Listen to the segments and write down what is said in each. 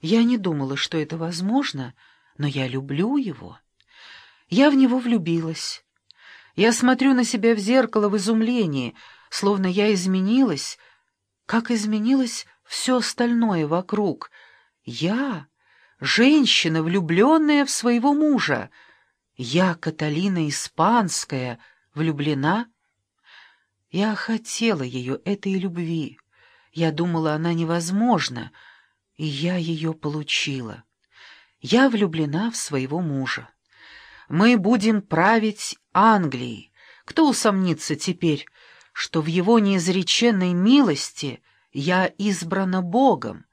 Я не думала, что это возможно, но я люблю его. Я в него влюбилась. Я смотрю на себя в зеркало в изумлении, словно я изменилась, как изменилось все остальное вокруг. Я — женщина, влюбленная в своего мужа. Я, Каталина Испанская, влюблена. Я хотела ее, этой любви. Я думала, она невозможна — и я ее получила. Я влюблена в своего мужа. Мы будем править Англией. Кто усомнится теперь, что в его неизреченной милости я избрана Богом?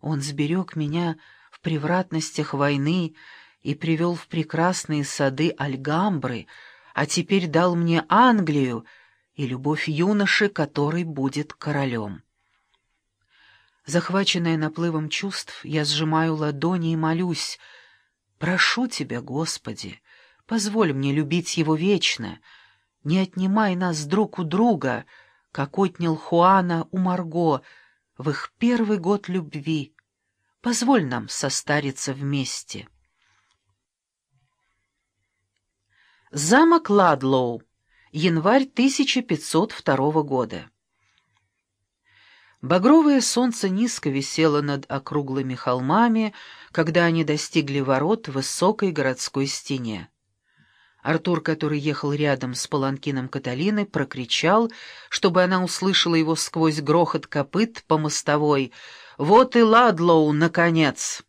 Он сберег меня в превратностях войны и привел в прекрасные сады Альгамбры, а теперь дал мне Англию и любовь юноши, который будет королем. Захваченная наплывом чувств, я сжимаю ладони и молюсь. «Прошу тебя, Господи, позволь мне любить его вечно. Не отнимай нас друг у друга, как отнял Хуана у Марго в их первый год любви. Позволь нам состариться вместе». Замок Ладлоу. Январь 1502 года. Багровое солнце низко висело над округлыми холмами, когда они достигли ворот в высокой городской стене. Артур, который ехал рядом с паланкином Каталины, прокричал, чтобы она услышала его сквозь грохот копыт по мостовой. «Вот и Ладлоу, наконец!»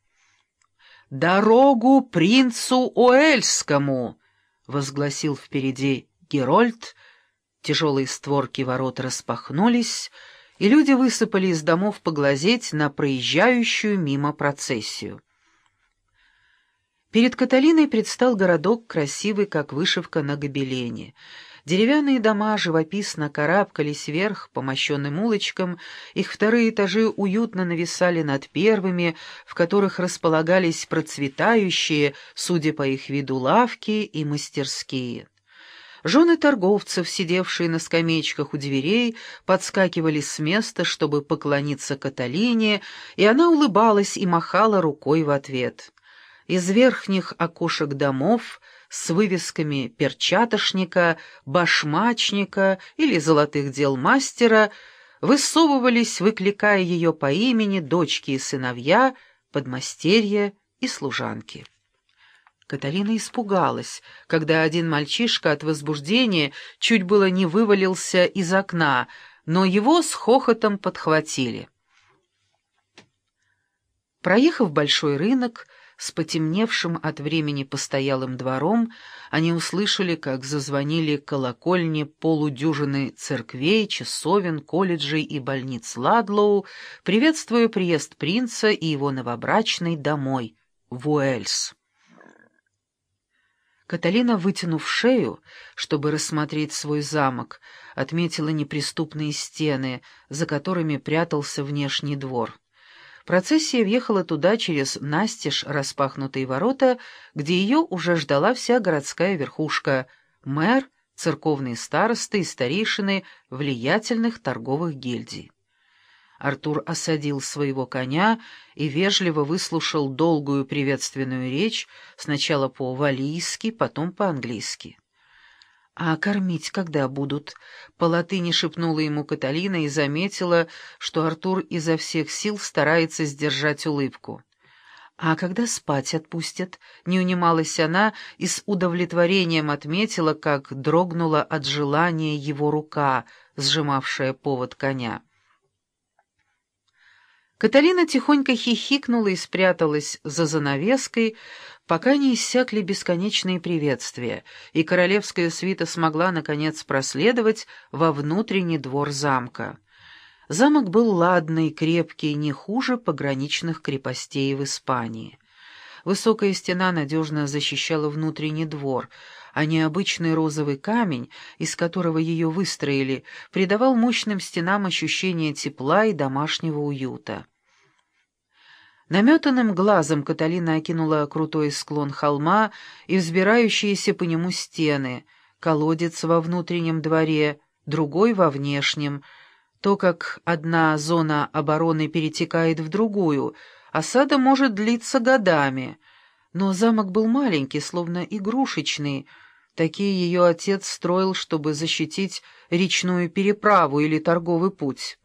«Дорогу принцу Уэльскому!» — возгласил впереди Герольд. Тяжелые створки ворот распахнулись — и люди высыпали из домов поглазеть на проезжающую мимо процессию. Перед Каталиной предстал городок, красивый, как вышивка на гобелене. Деревянные дома живописно карабкались вверх по мощенным улочкам, их вторые этажи уютно нависали над первыми, в которых располагались процветающие, судя по их виду, лавки и мастерские. Жены торговцев, сидевшие на скамеечках у дверей, подскакивали с места, чтобы поклониться Каталине, и она улыбалась и махала рукой в ответ. Из верхних окошек домов с вывесками перчатошника, башмачника или золотых дел мастера высовывались, выкликая ее по имени дочки и сыновья, подмастерья и служанки. Каталина испугалась, когда один мальчишка от возбуждения чуть было не вывалился из окна, но его с хохотом подхватили. Проехав большой рынок с потемневшим от времени постоялым двором, они услышали, как зазвонили колокольни полудюжины церквей, часовен, колледжей и больниц Ладлоу, приветствуя приезд принца и его новобрачной домой, в Уэльс. Каталина, вытянув шею, чтобы рассмотреть свой замок, отметила неприступные стены, за которыми прятался внешний двор. Процессия въехала туда через настежь распахнутые ворота, где ее уже ждала вся городская верхушка — мэр, церковные старосты и старейшины влиятельных торговых гильдий. Артур осадил своего коня и вежливо выслушал долгую приветственную речь, сначала по-валийски, потом по-английски. «А кормить когда будут?» — по латыни шепнула ему Каталина и заметила, что Артур изо всех сил старается сдержать улыбку. «А когда спать отпустят?» — не унималась она и с удовлетворением отметила, как дрогнула от желания его рука, сжимавшая повод коня. Каталина тихонько хихикнула и спряталась за занавеской, пока не иссякли бесконечные приветствия, и королевская свита смогла, наконец, проследовать во внутренний двор замка. Замок был ладный, крепкий, не хуже пограничных крепостей в Испании. Высокая стена надежно защищала внутренний двор, а необычный розовый камень, из которого ее выстроили, придавал мощным стенам ощущение тепла и домашнего уюта. Наметанным глазом Каталина окинула крутой склон холма и взбирающиеся по нему стены, колодец во внутреннем дворе, другой во внешнем, то, как одна зона обороны перетекает в другую, Осада может длиться годами, но замок был маленький, словно игрушечный. Такие ее отец строил, чтобы защитить речную переправу или торговый путь.